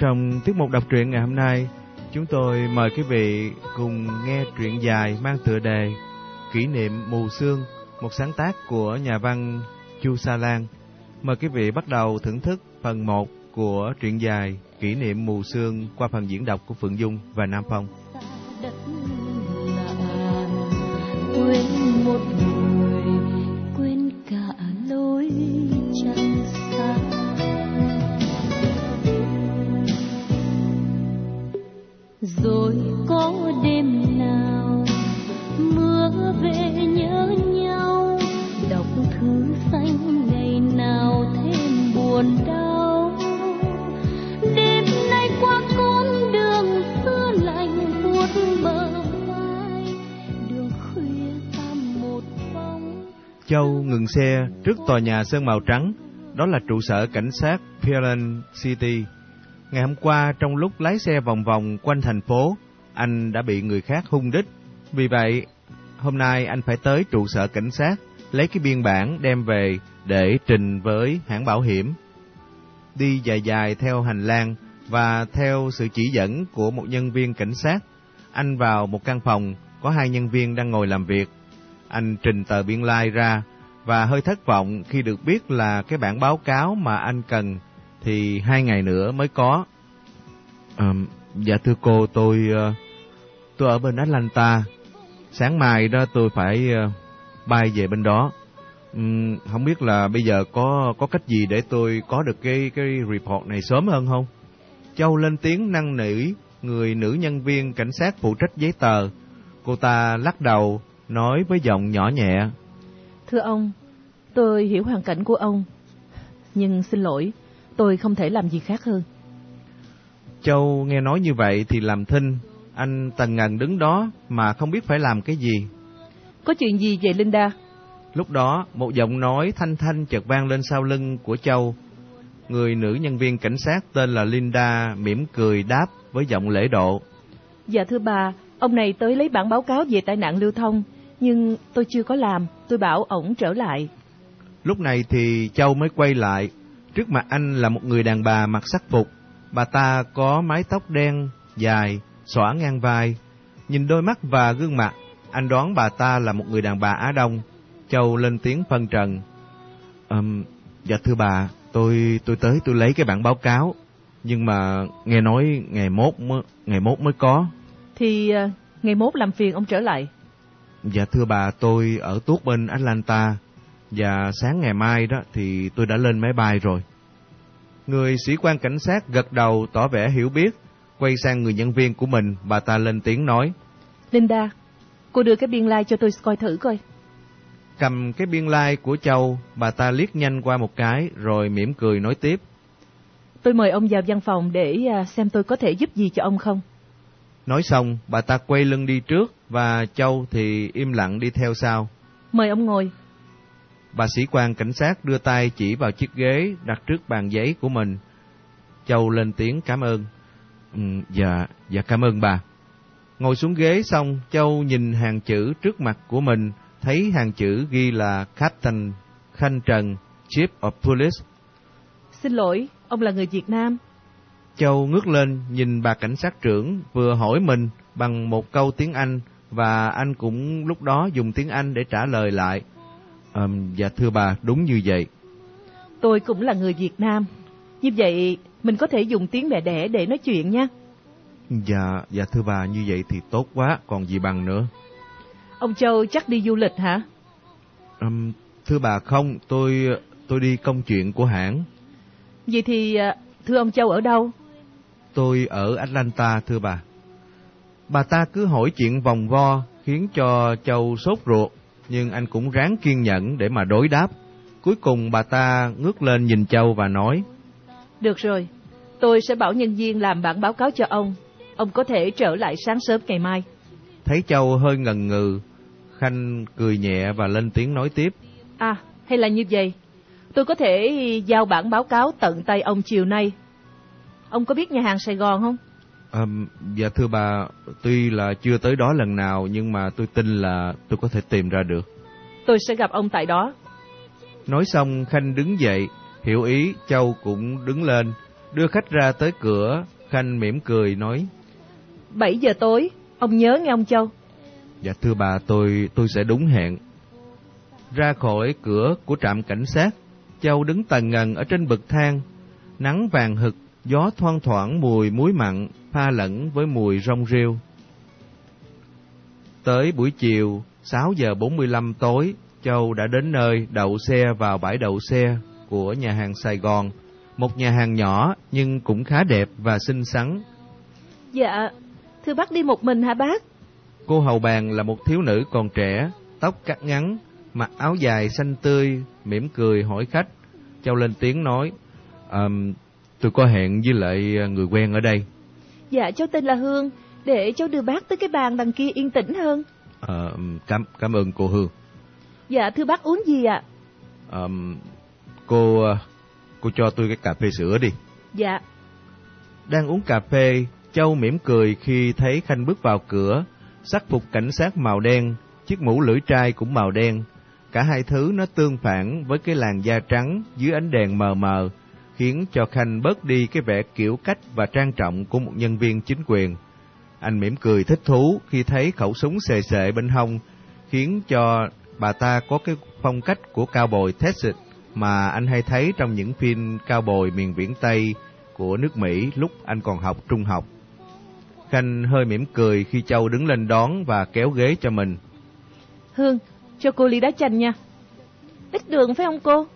Trong tiết mục đọc truyện ngày hôm nay, chúng tôi mời quý vị cùng nghe truyện dài mang tựa đề Kỷ niệm mù sương, một sáng tác của nhà văn Chu Sa Lan. Mời quý vị bắt đầu thưởng thức phần 1 của truyện dài Kỷ niệm mù sương qua phần diễn đọc của Phượng Dung và Nam Phong. quên một Châu ngừng xe trước tòa nhà sơn màu trắng, đó là trụ sở cảnh sát Pearland City. Ngày hôm qua, trong lúc lái xe vòng vòng quanh thành phố, anh đã bị người khác hung đích. Vì vậy, hôm nay anh phải tới trụ sở cảnh sát, lấy cái biên bản đem về để trình với hãng bảo hiểm. Đi dài dài theo hành lang và theo sự chỉ dẫn của một nhân viên cảnh sát, anh vào một căn phòng có hai nhân viên đang ngồi làm việc. Anh trình tờ biên lai like ra và hơi thất vọng khi được biết là cái bản báo cáo mà anh cần thì hai ngày nữa mới có. À, dạ thưa cô, tôi ờ, tôi ở bên Atlanta. Sáng mai đó tôi phải ờ, bay về bên đó. Ừm, không biết là bây giờ có có cách gì để tôi có được cái cái report này sớm hơn không? Châu lên tiếng năn nỉ người nữ nhân viên cảnh sát phụ trách giấy tờ. Cô ta lắc đầu nói với giọng nhỏ nhẹ. Thưa ông, tôi hiểu hoàn cảnh của ông. Nhưng xin lỗi, tôi không thể làm gì khác hơn. Châu nghe nói như vậy thì làm thinh, anh tần ngần đứng đó mà không biết phải làm cái gì. Có chuyện gì vậy Linda? Lúc đó, một giọng nói thanh thanh chợt vang lên sau lưng của Châu. Người nữ nhân viên cảnh sát tên là Linda mỉm cười đáp với giọng lễ độ. Dạ thưa bà, ông này tới lấy bản báo cáo về tai nạn lưu thông, nhưng tôi chưa có làm, tôi bảo ổng trở lại. Lúc này thì Châu mới quay lại. Trước mặt anh là một người đàn bà mặc sắc phục. Bà ta có mái tóc đen, dài, xõa ngang vai. Nhìn đôi mắt và gương mặt, anh đoán bà ta là một người đàn bà Á Đông. Châu lên tiếng phân trần. Um, dạ thưa bà, tôi tôi tới tôi lấy cái bản báo cáo. Nhưng mà nghe nói ngày mốt mới, ngày mốt mới có. Thì à, ngày mốt làm phiền ông trở lại. Dạ thưa bà, tôi ở tuốt bên Atlanta. Và sáng ngày mai đó thì tôi đã lên máy bay rồi. Người sĩ quan cảnh sát gật đầu tỏ vẻ hiểu biết, quay sang người nhân viên của mình, bà ta lên tiếng nói. Linda, cô đưa cái biên lai cho tôi coi thử coi. Cầm cái biên lai của Châu, bà ta liếc nhanh qua một cái rồi mỉm cười nói tiếp. Tôi mời ông vào văn phòng để à, xem tôi có thể giúp gì cho ông không. Nói xong, bà ta quay lưng đi trước và Châu thì im lặng đi theo sau. Mời ông ngồi. Bà sĩ quan cảnh sát đưa tay chỉ vào chiếc ghế đặt trước bàn giấy của mình. Châu lên tiếng cảm ơn. Ừ, dạ, dạ cảm ơn bà. Ngồi xuống ghế xong, Châu nhìn hàng chữ trước mặt của mình, thấy hàng chữ ghi là Captain Khanh Trần, Chief of Police. Xin lỗi, ông là người Việt Nam. Châu ngước lên nhìn bà cảnh sát trưởng vừa hỏi mình bằng một câu tiếng Anh và anh cũng lúc đó dùng tiếng Anh để trả lời lại. Ờm, dạ thưa bà, đúng như vậy. Tôi cũng là người Việt Nam. Như vậy, mình có thể dùng tiếng mẹ đẻ để nói chuyện nha. Dạ, dạ thưa bà, như vậy thì tốt quá, còn gì bằng nữa. Ông Châu chắc đi du lịch hả? Ừm, thưa bà không, tôi tôi đi công chuyện của hãng. Vậy thì, à, thưa ông Châu ở đâu? Tôi ở Atlanta thưa bà. Bà ta cứ hỏi chuyện vòng vo khiến cho Châu sốt ruột, nhưng anh cũng ráng kiên nhẫn để mà đối đáp. Cuối cùng bà ta ngước lên nhìn Châu và nói, Được rồi, tôi sẽ bảo nhân viên làm bản báo cáo cho ông. Ông có thể trở lại sáng sớm ngày mai. thấy Châu hơi ngần ngừ, Khanh cười nhẹ và lên tiếng nói tiếp. À, hay là như vậy? Tôi có thể giao bản báo cáo tận tay ông chiều nay. Ông có biết nhà hàng Sài Gòn không? Ừm, dạ thưa bà, tuy là chưa tới đó lần nào nhưng mà tôi tin là tôi có thể tìm ra được. Tôi sẽ gặp ông tại đó. Nói xong Khanh đứng dậy, hiểu ý Châu cũng đứng lên. Đưa khách ra tới cửa, Khanh mỉm cười nói, 7 giờ tối, ông nhớ nghe ông Châu. Dạ thưa bà, tôi tôi sẽ đúng hẹn. Ra khỏi cửa của trạm cảnh sát, Châu đứng tần ngần ở trên bậc thang. Nắng vàng hực, gió thoang thoảng mùi muối mặn pha lẫn với mùi rong rêu. Tới buổi chiều, 6 giờ 45 tối, Châu đã đến nơi đậu xe vào bãi đậu xe của nhà hàng Sài Gòn. Một nhà hàng nhỏ nhưng cũng khá đẹp và xinh xắn. Dạ, thưa bác đi một mình hả bác? Cô hầu bàn là một thiếu nữ còn trẻ, tóc cắt ngắn, mặc áo dài xanh tươi, mỉm cười hỏi khách. Châu lên tiếng nói, um, tôi có hẹn với lại người quen ở đây. Dạ, cháu tên là Hương, để cháu đưa bác tới cái bàn đằng kia yên tĩnh hơn. Ờ, cảm cảm ơn cô Hương. Dạ, thưa bác uống gì ạ? Um, cô cô cho tôi cái cà phê sữa đi. Dạ. Đang uống cà phê, Châu mỉm cười khi thấy Khanh bước vào cửa, sắc phục cảnh sát màu đen, chiếc mũ lưỡi trai cũng màu đen. Cả hai thứ nó tương phản với cái làn da trắng dưới ánh đèn mờ mờ, khiến cho Khanh bớt đi cái vẻ kiểu cách và trang trọng của một nhân viên chính quyền. Anh mỉm cười thích thú khi thấy khẩu súng xề xệ bên hông, khiến cho bà ta có cái phong cách của cao bồi Texas mà anh hay thấy trong những phim cao bồi miền viễn Tây của nước Mỹ lúc anh còn học trung học. Khanh hơi mỉm cười khi Châu đứng lên đón và kéo ghế cho mình. Hương, cho cô ly đá chanh nha. Ít đường phải không cô?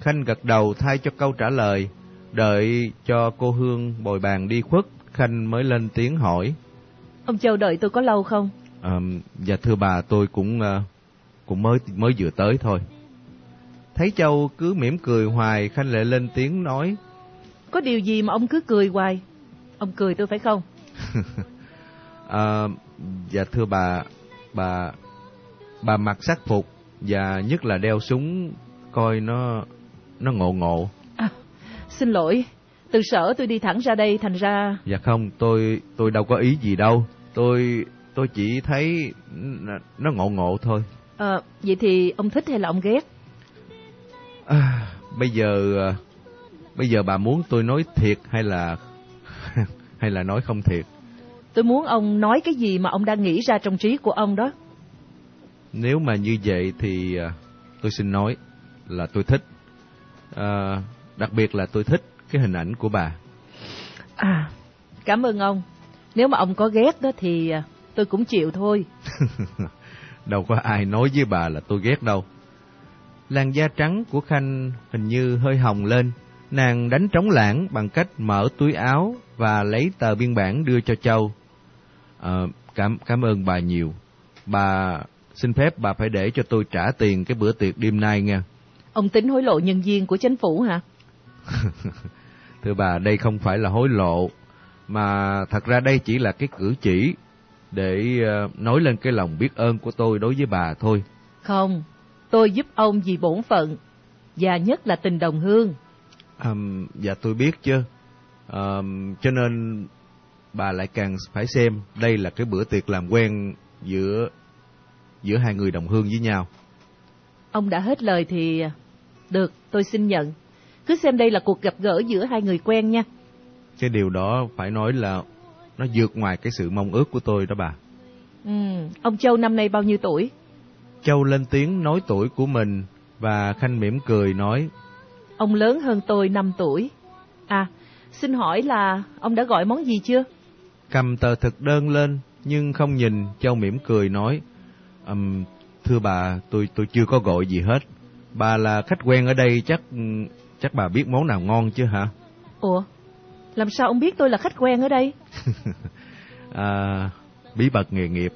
Khanh gật đầu thay cho câu trả lời. Đợi cho cô Hương bồi bàn đi khuất, Khanh mới lên tiếng hỏi. Ông Châu đợi tôi có lâu không? À, dạ thưa bà, tôi cũng uh, cũng mới mới vừa tới thôi. Thấy Châu cứ mỉm cười hoài, Khanh lại lên tiếng nói. Có điều gì mà ông cứ cười hoài? Ông cười tôi phải không? à, dạ thưa bà, bà bà mặc sắc phục và nhất là đeo súng coi nó nó ngộ ngộ. À, xin lỗi, từ sở tôi đi thẳng ra đây thành ra. Dạ không, tôi tôi đâu có ý gì đâu. Tôi tôi chỉ thấy nó ngộ ngộ thôi. À, vậy thì ông thích hay là ông ghét? À, bây giờ bây giờ bà muốn tôi nói thiệt hay là hay là nói không thiệt? Tôi muốn ông nói cái gì mà ông đang nghĩ ra trong trí của ông đó. Nếu mà như vậy thì tôi xin nói là tôi thích. À, đặc biệt là tôi thích cái hình ảnh của bà. À, cảm ơn ông. Nếu mà ông có ghét đó thì tôi cũng chịu thôi. đâu có ai nói với bà là tôi ghét đâu. Làn da trắng của Khanh hình như hơi hồng lên. Nàng đánh trống lãng bằng cách mở túi áo và lấy tờ biên bản đưa cho Châu. À, cảm cảm ơn bà nhiều. Bà xin phép bà phải để cho tôi trả tiền cái bữa tiệc đêm nay nha. Ông tính hối lộ nhân viên của chính phủ hả? Thưa bà, đây không phải là hối lộ, mà thật ra đây chỉ là cái cử chỉ để nói lên cái lòng biết ơn của tôi đối với bà thôi. Không, tôi giúp ông vì bổn phận, và nhất là tình đồng hương. À, dạ tôi biết chứ, à, cho nên bà lại càng phải xem đây là cái bữa tiệc làm quen giữa giữa hai người đồng hương với nhau. Ông đã hết lời thì được, tôi xin nhận. Cứ xem đây là cuộc gặp gỡ giữa hai người quen nha. Cái điều đó phải nói là nó vượt ngoài cái sự mong ước của tôi đó bà. Ừ, ông Châu năm nay bao nhiêu tuổi? Châu lên tiếng nói tuổi của mình và Khanh mỉm cười nói. Ông lớn hơn tôi 5 tuổi. À, xin hỏi là ông đã gọi món gì chưa? Cầm tờ thực đơn lên nhưng không nhìn, Châu mỉm cười nói. Um, thưa bà, tôi tôi chưa có gọi gì hết. Bà là khách quen ở đây chắc chắc bà biết món nào ngon chứ hả? Ủa, làm sao ông biết tôi là khách quen ở đây? à, bí mật nghề nghiệp.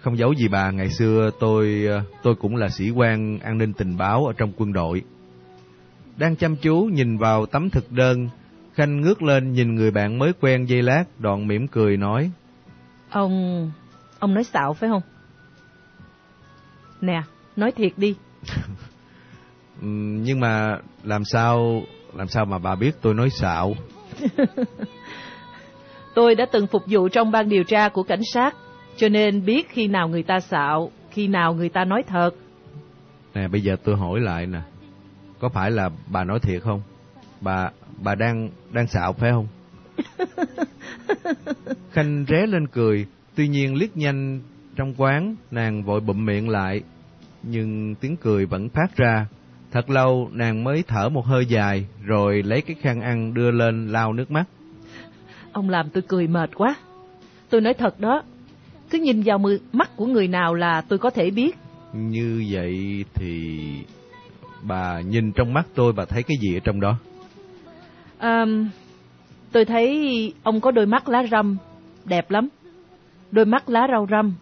Không giấu gì bà, ngày xưa tôi tôi cũng là sĩ quan an ninh tình báo ở trong quân đội. Đang chăm chú nhìn vào tấm thực đơn, Khanh ngước lên nhìn người bạn mới quen giây lát, đoạn mỉm cười nói. Ông... ông nói xạo phải không? Nè, nói thiệt đi. Nhưng mà làm sao làm sao mà bà biết tôi nói xạo? tôi đã từng phục vụ trong ban điều tra của cảnh sát, cho nên biết khi nào người ta xạo, khi nào người ta nói thật. Nè, bây giờ tôi hỏi lại nè, có phải là bà nói thiệt không? Bà bà đang đang xạo phải không? Khanh ré lên cười, tuy nhiên liếc nhanh trong quán, nàng vội bụm miệng lại, nhưng tiếng cười vẫn phát ra. Thật lâu nàng mới thở một hơi dài, rồi lấy cái khăn ăn đưa lên lau nước mắt. Ông làm tôi cười mệt quá. Tôi nói thật đó, cứ nhìn vào mắt của người nào là tôi có thể biết. Như vậy thì bà nhìn trong mắt tôi bà thấy cái gì ở trong đó? À, tôi thấy ông có đôi mắt lá răm, đẹp lắm. Đôi mắt lá rau răm.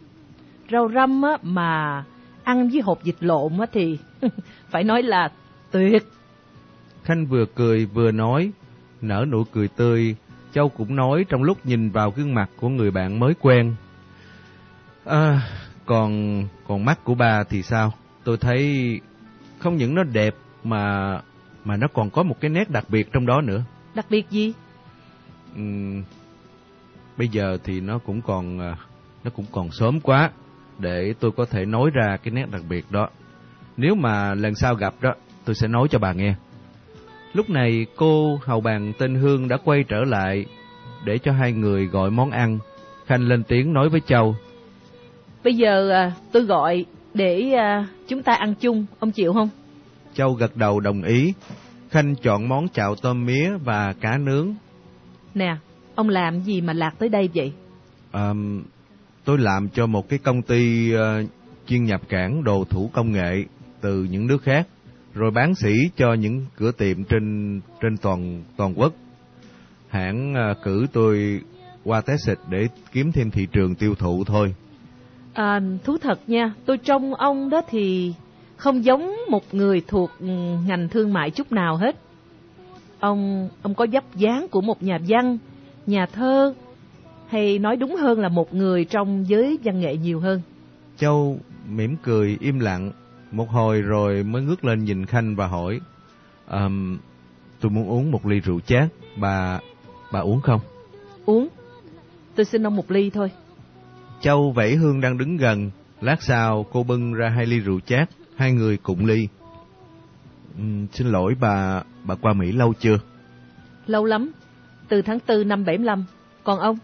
Rau răm á, mà ăn với hộp vịt lộn á, thì phải nói là tuyệt. Khanh vừa cười vừa nói, nở nụ cười tươi. Châu cũng nói trong lúc nhìn vào gương mặt của người bạn mới quen. À, còn còn mắt của bà thì sao? Tôi thấy không những nó đẹp mà mà nó còn có một cái nét đặc biệt trong đó nữa. Đặc biệt gì? Uhm, bây giờ thì nó cũng còn à, nó cũng còn sớm quá để tôi có thể nói ra cái nét đặc biệt đó. Nếu mà lần sau gặp đó, tôi sẽ nói cho bà nghe. Lúc này cô hầu bàn tên Hương đã quay trở lại để cho hai người gọi món ăn. Khanh lên tiếng nói với Châu. Bây giờ à, tôi gọi để à, chúng ta ăn chung, ông chịu không? Châu gật đầu đồng ý. Khanh chọn món chạo tôm mía và cá nướng. Nè, ông làm gì mà lạc tới đây vậy? À, tôi làm cho một cái công ty uh, chuyên nhập cảng đồ thủ công nghệ từ những nước khác, rồi bán sỉ cho những cửa tiệm trên trên toàn toàn quốc. Hãng uh, cử tôi qua Texas để kiếm thêm thị trường tiêu thụ thôi. À, thú thật nha, tôi trông ông đó thì không giống một người thuộc ừ, ngành thương mại chút nào hết. Ông ông có dấp dáng của một nhà văn, nhà thơ hay nói đúng hơn là một người trong giới văn nghệ nhiều hơn. Châu mỉm cười im lặng một hồi rồi mới ngước lên nhìn Khanh và hỏi um, tôi muốn uống một ly rượu chát bà bà uống không? Uống. Tôi xin ông một ly thôi. Châu Vẫy Hương đang đứng gần, lát sau cô bưng ra hai ly rượu chát, hai người cùng ly. Uhm, xin lỗi bà, bà qua Mỹ lâu chưa? Lâu lắm, từ tháng 4 năm 75. Còn ông?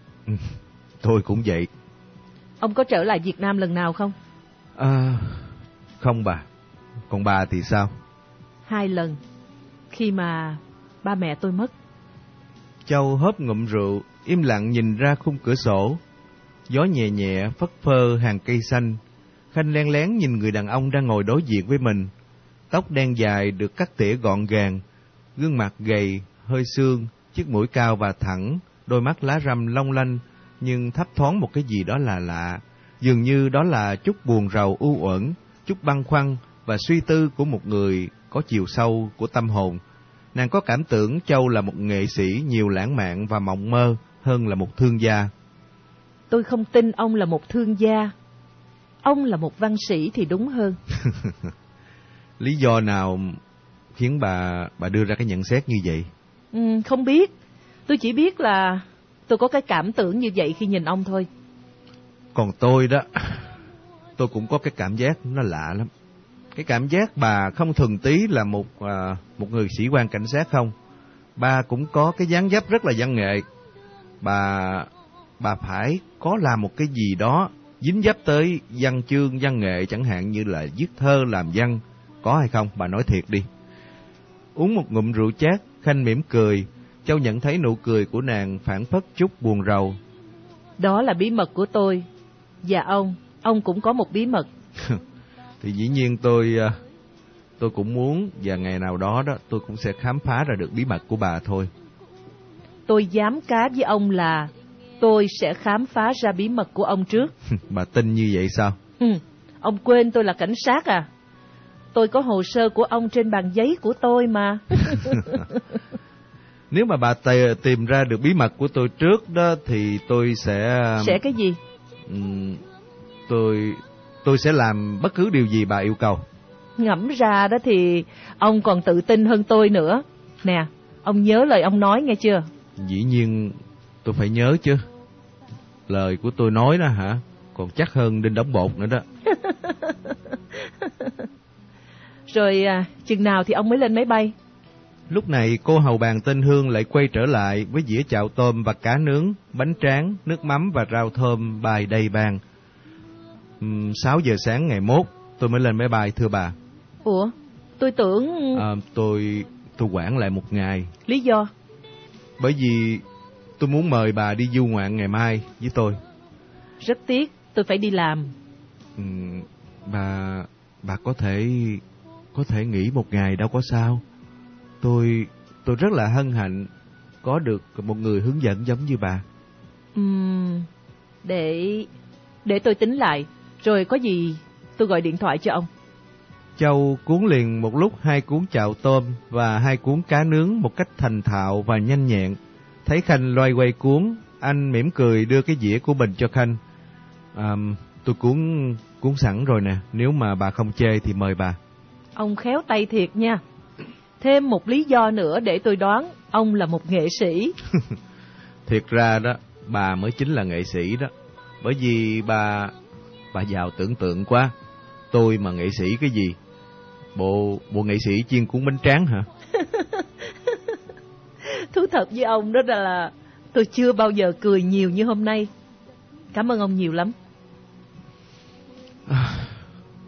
tôi cũng vậy. Ông có trở lại Việt Nam lần nào không? À, không bà. Còn bà thì sao? Hai lần, khi mà ba mẹ tôi mất. Châu hớp ngụm rượu, im lặng nhìn ra khung cửa sổ, Gió nhẹ nhẹ phất phơ hàng cây xanh. Khanh len lén nhìn người đàn ông đang ngồi đối diện với mình. Tóc đen dài được cắt tỉa gọn gàng, gương mặt gầy, hơi xương, chiếc mũi cao và thẳng, đôi mắt lá răm long lanh, nhưng thấp thoáng một cái gì đó là lạ. Dường như đó là chút buồn rầu u uẩn, chút băn khoăn và suy tư của một người có chiều sâu của tâm hồn. Nàng có cảm tưởng Châu là một nghệ sĩ nhiều lãng mạn và mộng mơ hơn là một thương gia. Tôi không tin ông là một thương gia. Ông là một văn sĩ thì đúng hơn. Lý do nào khiến bà bà đưa ra cái nhận xét như vậy? Ừ, không biết. Tôi chỉ biết là tôi có cái cảm tưởng như vậy khi nhìn ông thôi. Còn tôi đó, tôi cũng có cái cảm giác nó lạ lắm. Cái cảm giác bà không thường tí là một à, một người sĩ quan cảnh sát không. Bà cũng có cái dáng dấp rất là văn nghệ. Bà bà phải có làm một cái gì đó dính dấp tới văn chương, văn nghệ chẳng hạn như là viết thơ, làm văn. Có hay không? Bà nói thiệt đi. Uống một ngụm rượu chát, Khanh mỉm cười. Châu nhận thấy nụ cười của nàng phản phất chút buồn rầu. Đó là bí mật của tôi. Và ông, ông cũng có một bí mật. Thì dĩ nhiên tôi à, tôi cũng muốn và ngày nào đó đó tôi cũng sẽ khám phá ra được bí mật của bà thôi. Tôi dám cá với ông là tôi sẽ khám phá ra bí mật của ông trước. Bà tin như vậy sao? Ừ, ông quên tôi là cảnh sát à? Tôi có hồ sơ của ông trên bàn giấy của tôi mà. Nếu mà bà tìm ra được bí mật của tôi trước đó thì tôi sẽ... Sẽ cái gì? Um, tôi tôi sẽ làm bất cứ điều gì bà yêu cầu. Ngẫm ra đó thì ông còn tự tin hơn tôi nữa. Nè, ông nhớ lời ông nói nghe chưa? Dĩ nhiên tôi phải nhớ chứ. Lời của tôi nói đó hả? Còn chắc hơn đinh đóng bột nữa đó. Rồi à, chừng nào thì ông mới lên máy bay? Lúc này cô hầu bàn tên Hương lại quay trở lại với dĩa chạo tôm và cá nướng, bánh tráng, nước mắm và rau thơm bài đầy bàn. Uhm, 6 giờ sáng ngày mốt tôi mới lên máy bay thưa bà. Ủa, tôi tưởng... À, tôi tôi quản lại một ngày. Lý do? Bởi vì tôi muốn mời bà đi du ngoạn ngày mai với tôi. Rất tiếc, tôi phải đi làm. Ừ, bà bà có thể có thể nghỉ một ngày đâu có sao. Tôi tôi rất là hân hạnh có được một người hướng dẫn giống như bà. Ừm, để để tôi tính lại, rồi có gì tôi gọi điện thoại cho ông. Châu cuốn liền một lúc hai cuốn chạo tôm và hai cuốn cá nướng một cách thành thạo và nhanh nhẹn. Thấy Khanh loay quay cuốn, anh mỉm cười đưa cái dĩa của mình cho Khanh. À, tôi cuốn cuốn sẵn rồi nè, nếu mà bà không chê thì mời bà. Ông khéo tay thiệt nha. Thêm một lý do nữa để tôi đoán ông là một nghệ sĩ. thiệt ra đó, bà mới chính là nghệ sĩ đó. Bởi vì bà bà giàu tưởng tượng quá. Tôi mà nghệ sĩ cái gì? Bộ bộ nghệ sĩ chuyên cuốn bánh tráng hả? Thú thật với ông đó là tôi chưa bao giờ cười nhiều như hôm nay. Cảm ơn ông nhiều lắm.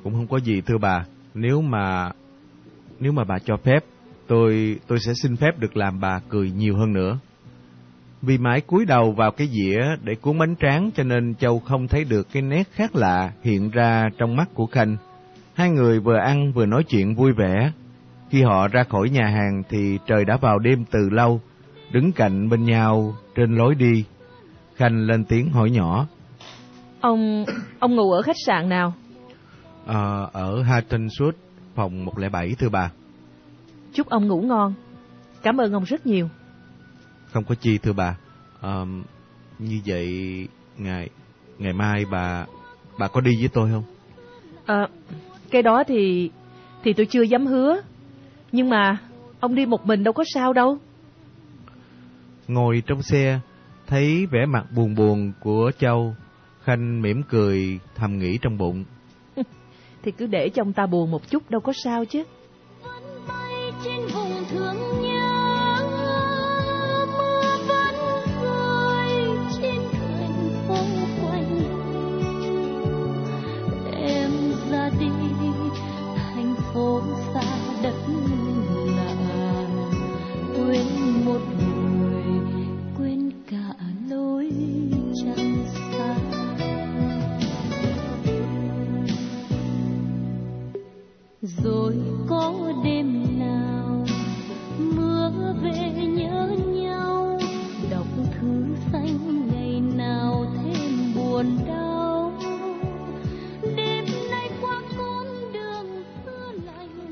cũng không có gì thưa bà. Nếu mà nếu mà bà cho phép, tôi tôi sẽ xin phép được làm bà cười nhiều hơn nữa. Vì mãi cúi đầu vào cái dĩa để cuốn bánh tráng cho nên Châu không thấy được cái nét khác lạ hiện ra trong mắt của Khanh. Hai người vừa ăn vừa nói chuyện vui vẻ. Khi họ ra khỏi nhà hàng thì trời đã vào đêm từ lâu, đứng cạnh bên nhau trên lối đi. Khanh lên tiếng hỏi nhỏ. Ông ông ngủ ở khách sạn nào? À, ở Hatton Suite, phòng 107 thưa bà. Chúc ông ngủ ngon. Cảm ơn ông rất nhiều. Không có chi thưa bà. À, như vậy ngày ngày mai bà bà có đi với tôi không? À, cái đó thì thì tôi chưa dám hứa. Nhưng mà ông đi một mình đâu có sao đâu. Ngồi trong xe, thấy vẻ mặt buồn buồn của Châu, Khanh mỉm cười thầm nghĩ trong bụng thì cứ để cho ông ta buồn một chút đâu có sao chứ.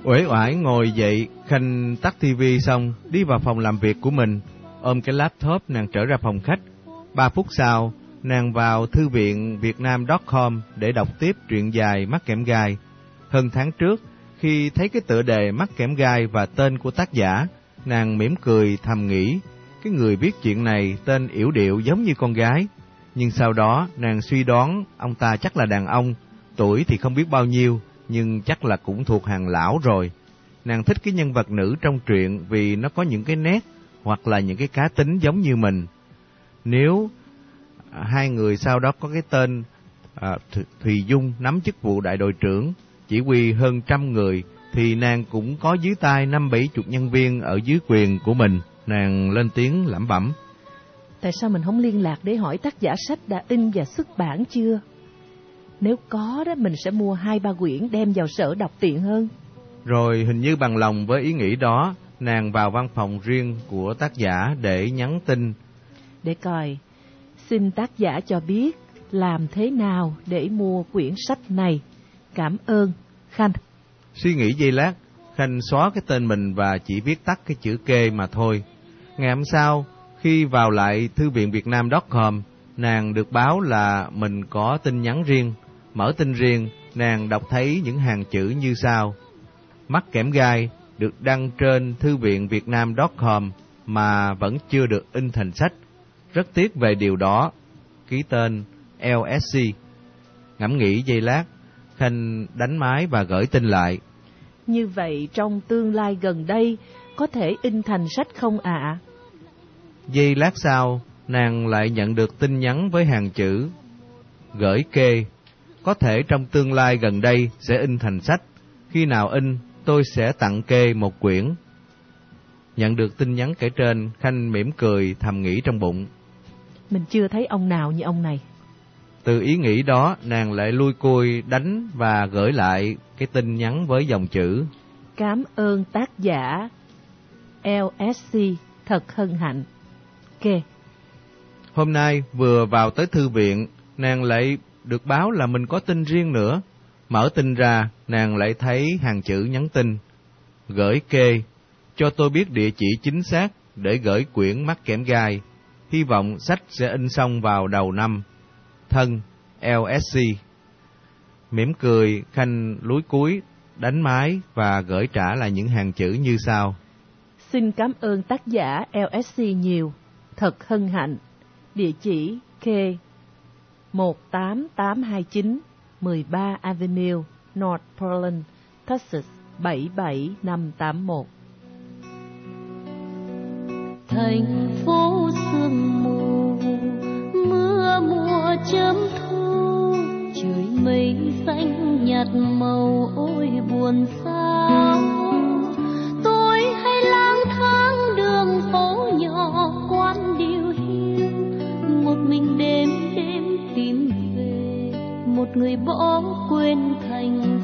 Uể oải ngồi dậy, Khanh tắt tivi xong, đi vào phòng làm việc của mình, ôm cái laptop nàng trở ra phòng khách. Ba phút sau, nàng vào thư viện vietnam.com để đọc tiếp truyện dài Mắt kẽm gai. Hơn tháng trước, khi thấy cái tựa đề Mắt kẽm gai và tên của tác giả, nàng mỉm cười thầm nghĩ, cái người viết chuyện này tên yểu điệu giống như con gái. Nhưng sau đó, nàng suy đoán ông ta chắc là đàn ông, tuổi thì không biết bao nhiêu, nhưng chắc là cũng thuộc hàng lão rồi. Nàng thích cái nhân vật nữ trong truyện vì nó có những cái nét hoặc là những cái cá tính giống như mình. Nếu hai người sau đó có cái tên à, Thùy Dung nắm chức vụ đại đội trưởng, chỉ huy hơn trăm người, thì nàng cũng có dưới tay năm bảy chục nhân viên ở dưới quyền của mình. Nàng lên tiếng lẩm bẩm. Tại sao mình không liên lạc để hỏi tác giả sách đã in và xuất bản chưa? Nếu có đó mình sẽ mua hai ba quyển đem vào sở đọc tiện hơn. Rồi hình như bằng lòng với ý nghĩ đó, nàng vào văn phòng riêng của tác giả để nhắn tin. Để coi, xin tác giả cho biết làm thế nào để mua quyển sách này. Cảm ơn, Khanh. Suy nghĩ giây lát, Khanh xóa cái tên mình và chỉ viết tắt cái chữ kê mà thôi. Ngày hôm sau, khi vào lại thư viện Việt Nam.com, nàng được báo là mình có tin nhắn riêng Mở tin riêng, nàng đọc thấy những hàng chữ như sau. Mắt kẽm gai được đăng trên thư viện Việt Nam.com mà vẫn chưa được in thành sách. Rất tiếc về điều đó. Ký tên LSC. Ngẫm nghĩ giây lát, Khanh đánh máy và gửi tin lại. Như vậy trong tương lai gần đây, có thể in thành sách không ạ? Giây lát sau, nàng lại nhận được tin nhắn với hàng chữ gửi kê. Có thể trong tương lai gần đây sẽ in thành sách. Khi nào in, tôi sẽ tặng kê một quyển. Nhận được tin nhắn kể trên, Khanh mỉm cười thầm nghĩ trong bụng. Mình chưa thấy ông nào như ông này. Từ ý nghĩ đó, nàng lại lui cui đánh và gửi lại cái tin nhắn với dòng chữ. Cảm ơn tác giả LSC, thật hân hạnh. Kê. Hôm nay vừa vào tới thư viện, nàng lại được báo là mình có tin riêng nữa. Mở tin ra, nàng lại thấy hàng chữ nhắn tin. Gửi kê, cho tôi biết địa chỉ chính xác để gửi quyển mắt kẽm gai. Hy vọng sách sẽ in xong vào đầu năm. Thân, LSC. Mỉm cười, Khanh lúi cuối, đánh máy và gửi trả lại những hàng chữ như sau. Xin cảm ơn tác giả LSC nhiều, thật hân hạnh. Địa chỉ K 18829 13 Avenue, North Portland, Texas 77581. Thành phố sương mù, mưa mùa chớm thu, trời mây xanh nhạt màu ôi buồn sao. Tôi hay lang thang đường phố nhỏ người bỏ quên thành